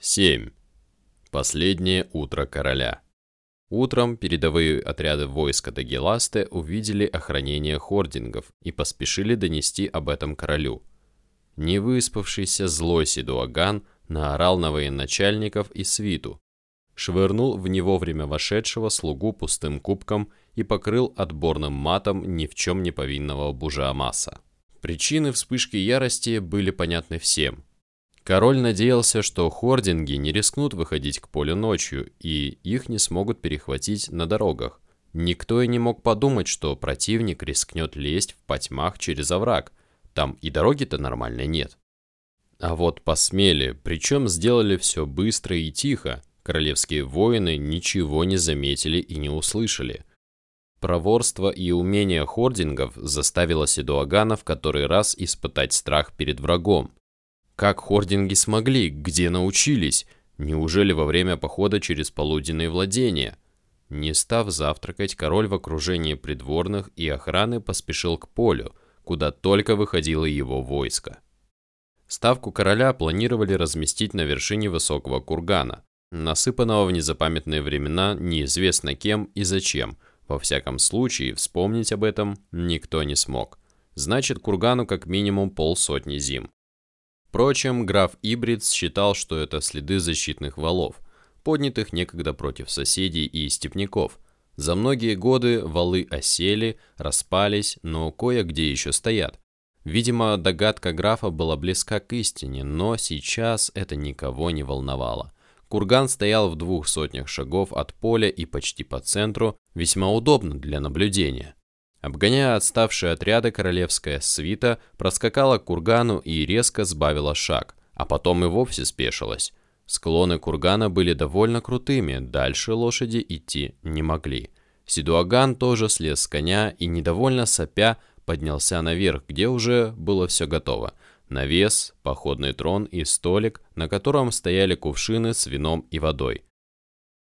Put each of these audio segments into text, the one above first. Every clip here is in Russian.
7. Последнее утро короля. Утром передовые отряды войска Дагеласте увидели охранение хордингов и поспешили донести об этом королю. Невыспавшийся злой Сидуаган наорал на военачальников и свиту, швырнул в него время вошедшего слугу пустым кубком и покрыл отборным матом ни в чем не повинного Бужаамаса. Причины вспышки ярости были понятны всем – Король надеялся, что хординги не рискнут выходить к полю ночью, и их не смогут перехватить на дорогах. Никто и не мог подумать, что противник рискнет лезть в потьмах через овраг. Там и дороги-то нормальной нет. А вот посмели, причем сделали все быстро и тихо. Королевские воины ничего не заметили и не услышали. Проворство и умение хордингов заставило Седуагана в который раз испытать страх перед врагом. Как хординги смогли? Где научились? Неужели во время похода через полуденные владения? Не став завтракать, король в окружении придворных и охраны поспешил к полю, куда только выходило его войско. Ставку короля планировали разместить на вершине высокого кургана, насыпанного в незапамятные времена неизвестно кем и зачем. Во всяком случае, вспомнить об этом никто не смог. Значит, кургану как минимум полсотни зим. Впрочем, граф Ибриц считал, что это следы защитных валов, поднятых некогда против соседей и степняков. За многие годы валы осели, распались, но кое-где еще стоят. Видимо, догадка графа была близка к истине, но сейчас это никого не волновало. Курган стоял в двух сотнях шагов от поля и почти по центру, весьма удобно для наблюдения. Обгоняя отставшие отряды, королевская свита проскакала к кургану и резко сбавила шаг, а потом и вовсе спешилась. Склоны кургана были довольно крутыми, дальше лошади идти не могли. Сидуаган тоже слез с коня и, недовольно сопя, поднялся наверх, где уже было все готово. Навес, походный трон и столик, на котором стояли кувшины с вином и водой.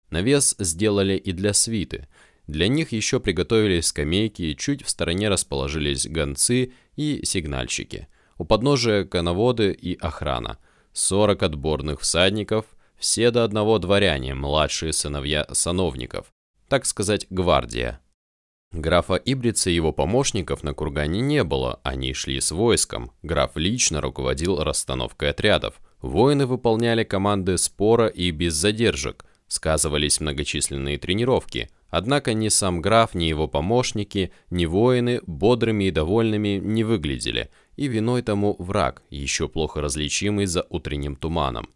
Навес сделали и для свиты – для них еще приготовили скамейки, чуть в стороне расположились гонцы и сигнальщики. У подножия коноводы и охрана. 40 отборных всадников, все до одного дворяне, младшие сыновья сановников. Так сказать, гвардия. Графа Ибрица и его помощников на кургане не было, они шли с войском. Граф лично руководил расстановкой отрядов. Воины выполняли команды спора и без задержек. Сказывались многочисленные тренировки – Однако ни сам граф, ни его помощники, ни воины бодрыми и довольными не выглядели, и виной тому враг, еще плохо различимый за утренним туманом.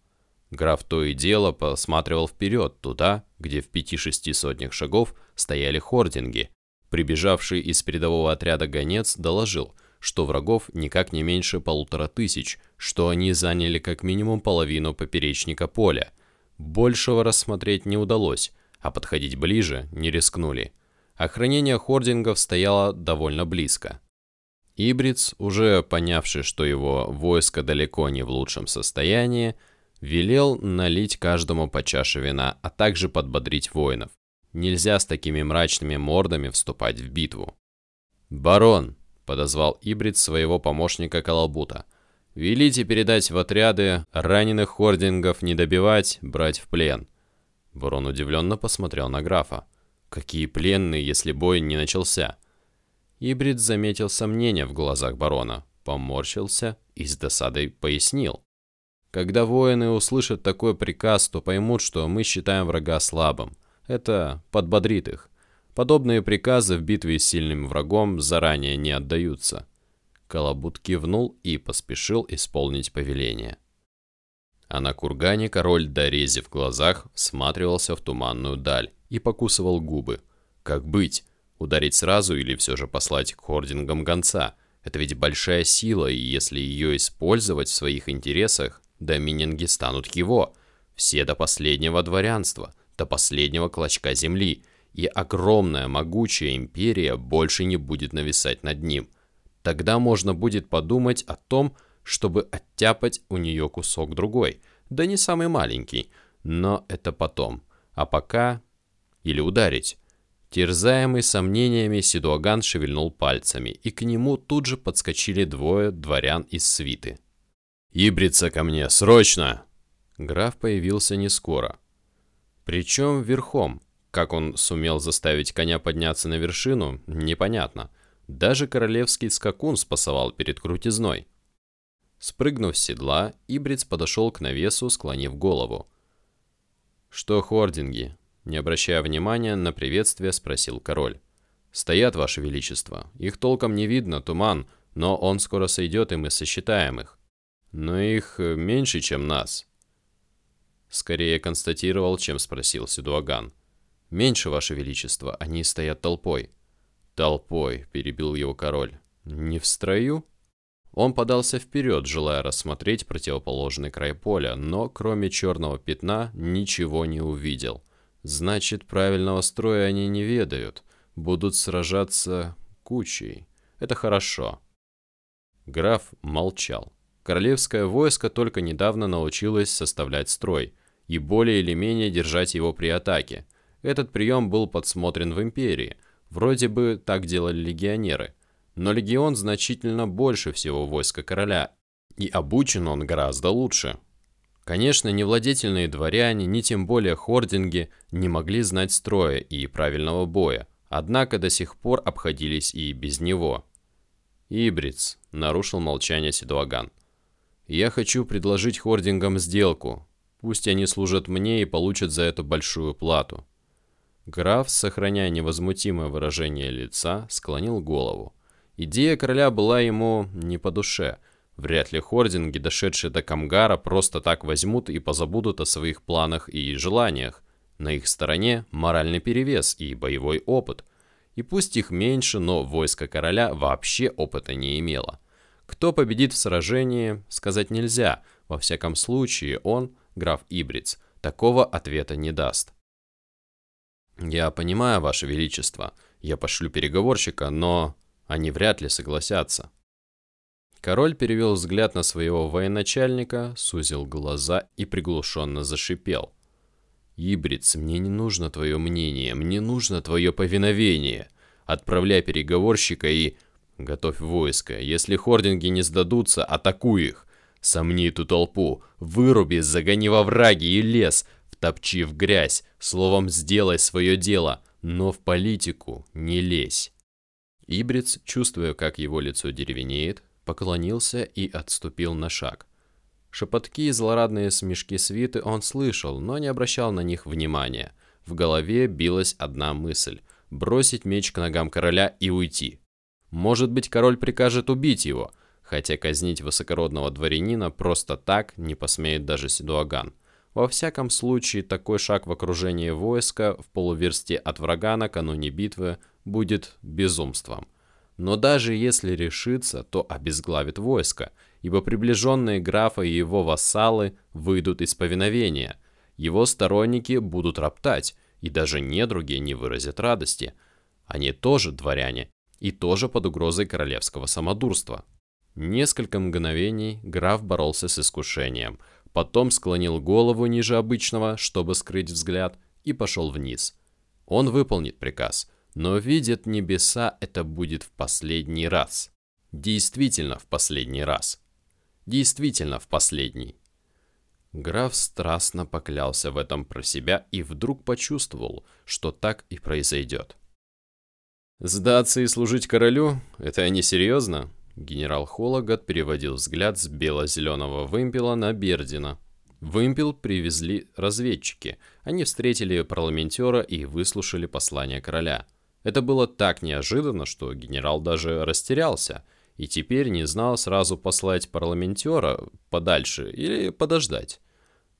Граф то и дело посматривал вперед, туда, где в пяти-шести сотнях шагов стояли хординги. Прибежавший из передового отряда гонец доложил, что врагов никак не меньше полутора тысяч, что они заняли как минимум половину поперечника поля. Большего рассмотреть не удалось, а подходить ближе не рискнули. Охранение хордингов стояло довольно близко. Ибриц, уже понявший, что его войско далеко не в лучшем состоянии, велел налить каждому по чаше вина, а также подбодрить воинов. Нельзя с такими мрачными мордами вступать в битву. «Барон», — подозвал Ибриц своего помощника Калабута, — «велите передать в отряды раненых хордингов не добивать, брать в плен. Ворон удивленно посмотрел на графа. Какие пленные, если бой не начался? Ибрид заметил сомнения в глазах барона, поморщился и с досадой пояснил. Когда воины услышат такой приказ, то поймут, что мы считаем врага слабым. Это подбодрит их. Подобные приказы в битве с сильным врагом заранее не отдаются. Колобут кивнул и поспешил исполнить повеление а на кургане король, дорези в глазах, всматривался в туманную даль и покусывал губы. Как быть? Ударить сразу или все же послать к хордингам гонца? Это ведь большая сила, и если ее использовать в своих интересах, домининги станут его. Все до последнего дворянства, до последнего клочка земли, и огромная могучая империя больше не будет нависать над ним. Тогда можно будет подумать о том, чтобы оттяпать у нее кусок другой. Да не самый маленький, но это потом. А пока... Или ударить. Терзаемый сомнениями, Сидуаган шевельнул пальцами, и к нему тут же подскочили двое дворян из свиты. «Ибрица ко мне, срочно!» Граф появился не скоро. Причем верхом. Как он сумел заставить коня подняться на вершину, непонятно. Даже королевский скакун спасовал перед крутизной. Спрыгнув с седла, Ибриц подошел к навесу, склонив голову. «Что хординги?» Не обращая внимания на приветствие, спросил король. «Стоят, ваше величество. Их толком не видно, туман, но он скоро сойдет, и мы сосчитаем их. Но их э, меньше, чем нас». Скорее констатировал, чем спросил Сидуаган. «Меньше, ваше величество, они стоят толпой». «Толпой», — перебил его король. «Не в строю?» Он подался вперед, желая рассмотреть противоположный край поля, но кроме черного пятна ничего не увидел. Значит, правильного строя они не ведают. Будут сражаться кучей. Это хорошо. Граф молчал. Королевское войско только недавно научилось составлять строй и более или менее держать его при атаке. Этот прием был подсмотрен в империи. Вроде бы так делали легионеры – но легион значительно больше всего войска короля, и обучен он гораздо лучше. Конечно, ни владетельные дворяне, ни тем более хординги не могли знать строя и правильного боя, однако до сих пор обходились и без него. «Ибриц», — нарушил молчание Седуаган, — «я хочу предложить хордингам сделку. Пусть они служат мне и получат за это большую плату». Граф, сохраняя невозмутимое выражение лица, склонил голову. Идея короля была ему не по душе. Вряд ли хординги, дошедшие до Камгара, просто так возьмут и позабудут о своих планах и желаниях. На их стороне моральный перевес и боевой опыт. И пусть их меньше, но войско короля вообще опыта не имело. Кто победит в сражении, сказать нельзя. Во всяком случае, он, граф Ибриц, такого ответа не даст. «Я понимаю, Ваше Величество. Я пошлю переговорщика, но...» Они вряд ли согласятся. Король перевел взгляд на своего военачальника, сузил глаза и приглушенно зашипел. «Ибриц, мне не нужно твое мнение, мне нужно твое повиновение. Отправляй переговорщика и... Готовь войско. Если хординги не сдадутся, атакуй их. Сомни эту толпу, выруби, загони во враги и лес, втопчи в грязь, словом, сделай свое дело, но в политику не лезь. Ибриц, чувствуя, как его лицо деревенеет, поклонился и отступил на шаг. Шепотки и злорадные смешки свиты он слышал, но не обращал на них внимания. В голове билась одна мысль – бросить меч к ногам короля и уйти. Может быть, король прикажет убить его, хотя казнить высокородного дворянина просто так не посмеет даже Сидуаган. Во всяком случае, такой шаг в окружении войска в полуверсте от врага накануне битвы будет безумством. Но даже если решится, то обезглавит войско, ибо приближенные графа и его вассалы выйдут из повиновения. Его сторонники будут роптать, и даже недруги не выразят радости. Они тоже дворяне, и тоже под угрозой королевского самодурства. Несколько мгновений граф боролся с искушением, потом склонил голову ниже обычного, чтобы скрыть взгляд, и пошел вниз. Он выполнит приказ – но видят небеса, это будет в последний раз. Действительно в последний раз. Действительно в последний. Граф страстно поклялся в этом про себя и вдруг почувствовал, что так и произойдет. «Сдаться и служить королю? Это они серьезно?» Генерал Хологат переводил взгляд с бело-зеленого вымпела на Бердина. Вымпел привезли разведчики. Они встретили парламентера и выслушали послание короля. Это было так неожиданно, что генерал даже растерялся и теперь не знал сразу послать парламентера подальше или подождать.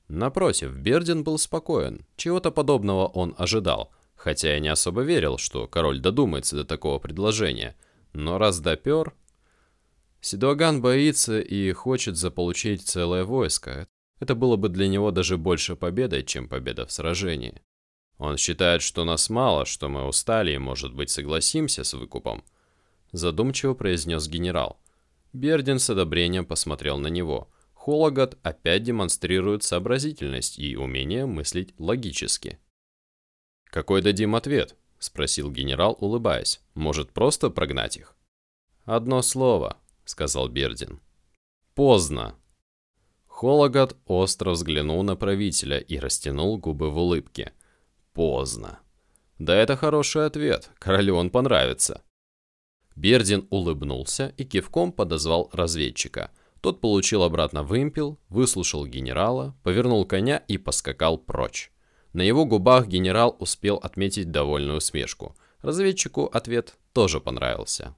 Напротив, Бердин был спокоен, чего-то подобного он ожидал, хотя и не особо верил, что король додумается до такого предложения. Но раз допер... Сидуаган боится и хочет заполучить целое войско. Это было бы для него даже больше победой, чем победа в сражении. Он считает, что нас мало, что мы устали и, может быть, согласимся с выкупом. Задумчиво произнес генерал. Бердин с одобрением посмотрел на него. Хологат опять демонстрирует сообразительность и умение мыслить логически. «Какой дадим ответ?» – спросил генерал, улыбаясь. «Может, просто прогнать их?» «Одно слово», – сказал Бердин. «Поздно». Хологат остро взглянул на правителя и растянул губы в улыбке. Поздно. Да это хороший ответ, королю он понравится. Бердин улыбнулся и кивком подозвал разведчика. Тот получил обратно вымпел, выслушал генерала, повернул коня и поскакал прочь. На его губах генерал успел отметить довольную усмешку. Разведчику ответ тоже понравился.